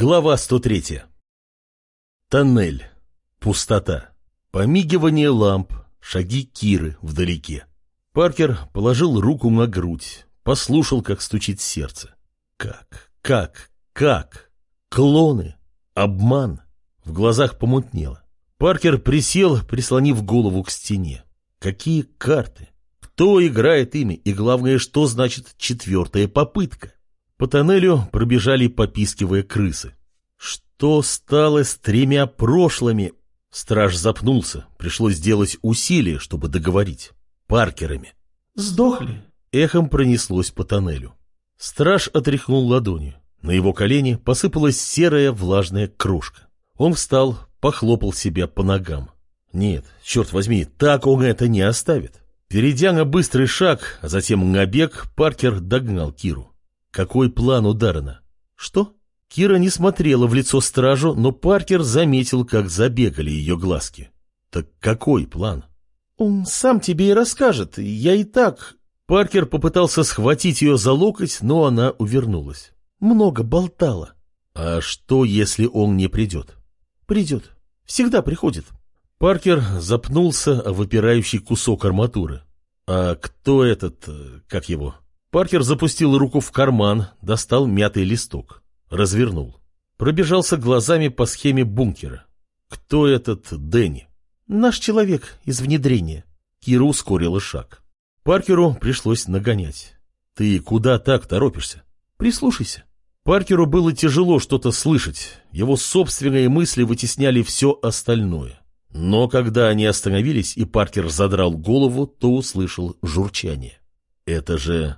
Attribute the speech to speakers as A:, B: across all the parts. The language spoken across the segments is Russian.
A: Глава 103. Тоннель. Пустота. Помигивание ламп. Шаги Киры вдалеке. Паркер положил руку на грудь. Послушал, как стучит сердце. Как? Как? Как? Клоны? Обман? В глазах помутнело. Паркер присел, прислонив голову к стене. Какие карты? Кто играет ими? И главное, что значит четвертая попытка? По тоннелю пробежали, попискивая крысы. Что стало с тремя прошлыми? Страж запнулся. Пришлось сделать усилие, чтобы договорить. Паркерами.
B: «Сдохли?»
A: Эхом пронеслось по тоннелю. Страж отряхнул ладонью. На его колени посыпалась серая влажная крошка. Он встал, похлопал себя по ногам. Нет, черт возьми, так он это не оставит. Перейдя на быстрый шаг, а затем на бег, Паркер догнал Киру. Какой план у Даррена? Что? Кира не смотрела в лицо стражу, но Паркер заметил, как забегали ее глазки. Так какой план?
B: Он сам тебе и расскажет. Я и так...
A: Паркер попытался схватить ее за локоть, но она увернулась.
B: Много болтала.
A: А что, если он не придет?
B: Придет. Всегда приходит.
A: Паркер запнулся о выпирающий кусок арматуры. А кто этот, э, как его? Паркер запустил руку в карман, достал мятый листок, развернул. Пробежался глазами по схеме бункера. Кто этот Дэнни?
B: Наш человек из внедрения.
A: Кира ускорила шаг. Паркеру пришлось нагонять. Ты куда так торопишься?
B: Прислушайся.
A: Паркеру было тяжело что-то слышать. Его собственные мысли вытесняли все остальное. Но когда они остановились, и Паркер задрал голову, то услышал журчание. Это же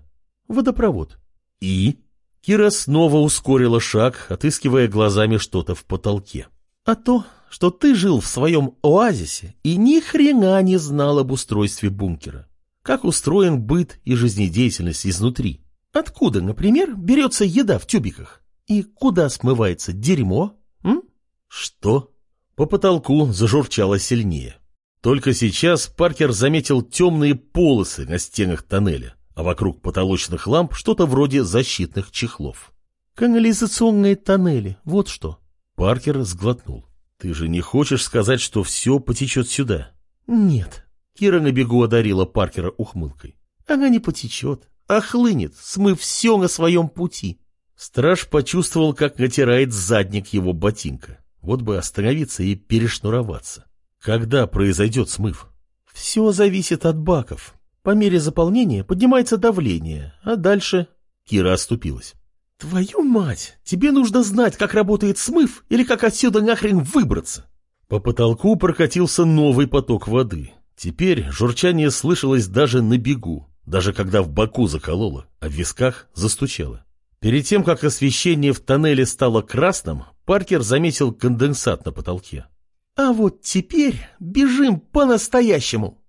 A: водопровод. И? Кира снова ускорила шаг, отыскивая глазами что-то в потолке.
B: А то, что ты жил в своем оазисе и ни хрена не знал об устройстве бункера. Как устроен быт и жизнедеятельность изнутри. Откуда, например, берется еда в тюбиках? И куда смывается дерьмо? М?
A: Что? По потолку зажурчало сильнее. Только сейчас Паркер заметил темные полосы на стенах тоннеля а вокруг потолочных ламп что-то вроде защитных чехлов.
B: «Канализационные тоннели, вот что».
A: Паркер сглотнул. «Ты же не хочешь сказать, что все потечет сюда?»
B: «Нет».
A: Кира на бегу одарила Паркера ухмылкой.
B: «Она не потечет, а хлынет, смыв все на своем пути».
A: Страж почувствовал, как натирает задник его ботинка. Вот бы остановиться и перешнуроваться. Когда произойдет смыв?
B: Все зависит от баков. По мере заполнения поднимается давление, а дальше...
A: Кира оступилась.
B: Твою мать, тебе нужно знать, как работает смыв или как отсюда нахрен выбраться.
A: По потолку прокатился новый поток воды. Теперь журчание слышалось даже на бегу, даже когда в боку закололо, а в висках застучало. Перед тем, как освещение в тоннеле стало красным, Паркер заметил конденсат на потолке.
B: «А вот теперь бежим по-настоящему!»